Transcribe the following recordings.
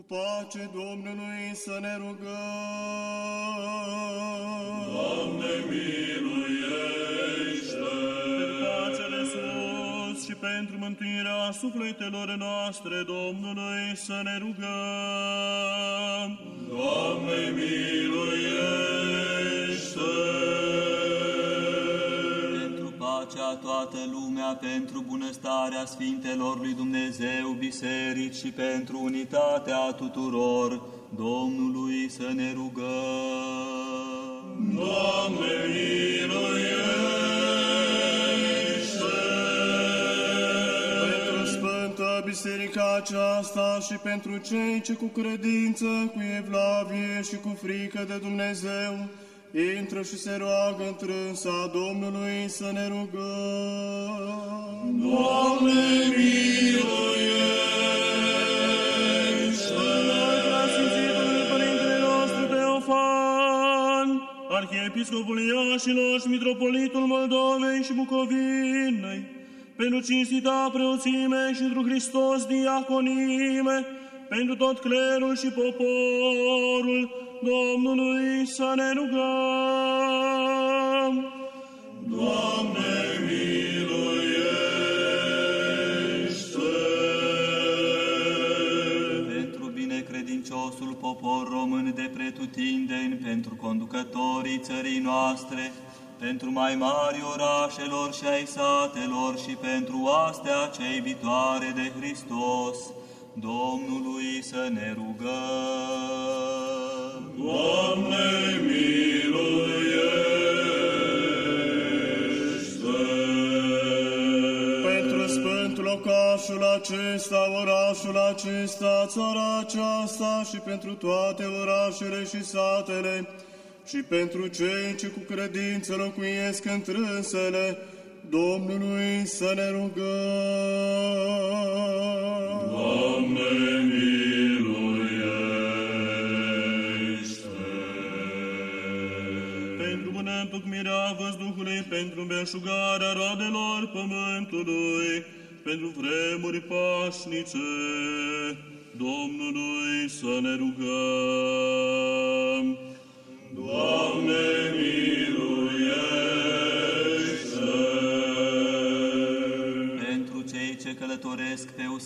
Cu pace Domnului să ne rugăm. Doamne, miluiește! Pentru pacele sus și pentru mântuirea sufletelor noastre Domnului să ne rugăm. Doamne, miluiește! Toată lumea, pentru bunăstarea Sfintelor lui Dumnezeu, biserici și pentru unitatea tuturor, Domnului să ne rugăm. Doamne, miluiește! Pentru Sfânta Biserica aceasta și pentru cei ce cu credință, cu evlavie și cu frică de Dumnezeu, intră și se roagă întrânsa Domnului să ne rugăm. Doamne, miluiește! Preasfințitului Părintele nostru Teofan, Arhiepiscopul Iașilor și Mitropolitul Moldovei și Bucovinei, pentru cinstita preoțime și întru Hristos diaconime, pentru tot clerul și poporul Domnului să ne rugăm. Doamne, miluiește! pentru binecredinciosul popor român de pretutindeni, pentru conducătorii țării noastre, pentru mai mari orașelor și ai satelor și pentru astea cei viitoare de Hristos, Domnului să ne rugăm. Doamne, miluiește! Pentru Sfântul locașul acesta, orașul acesta, țara aceasta și pentru toate orașele și satele și pentru cei ce cu credință locuiesc întrânsele, Domnului să ne rugăm. Doamne, miluiește! pentru bună întocmirea văzduhului, pentru belșugarea roadelor pământului, pentru vremuri pașnice, Domnului să ne rugăm. Doamne,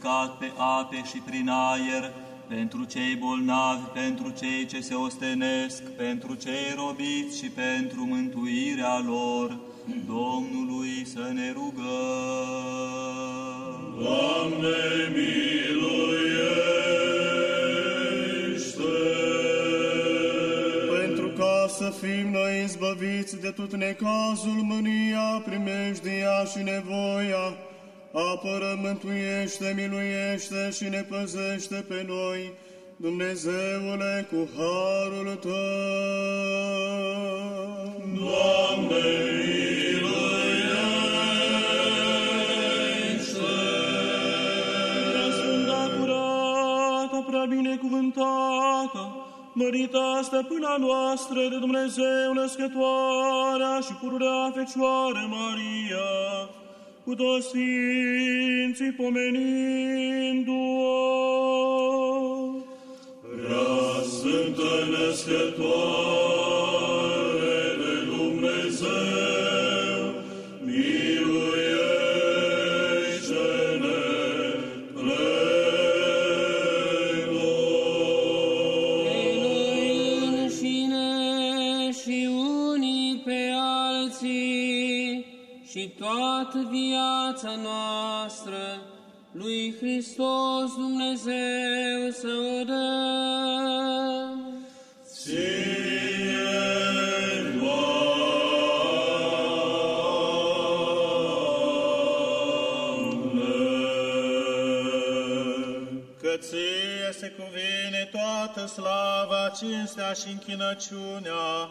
uscat, pe ape și prin aer, pentru cei bolnavi, pentru cei ce se ostenesc, pentru cei robiți și pentru mântuirea lor, Domnului să ne rugăm. Doamne, miluiește! Pentru ca să fim noi izbăviți de tot necazul, mânia, primejdia și nevoia, apără, mântuiește, miluiește și ne păzește pe noi, Dumnezeule, cu harul Tău. Doamne, miluiește! Prea sfânta, curată, prea binecuvântată, mărita stăpâna noastră de Dumnezeu născătoarea și pururea Fecioară Maria, cu toți sfinții pomenindu-o. Prea Sfântă Născătoare de Dumnezeu, miluiește-ne plecul. înșine și unii pe alții și toată viața noastră lui Hristos Dumnezeu să o dăm. Ție, Doamne! Că ție se cuvine toată slava, cinstea și închinăciunea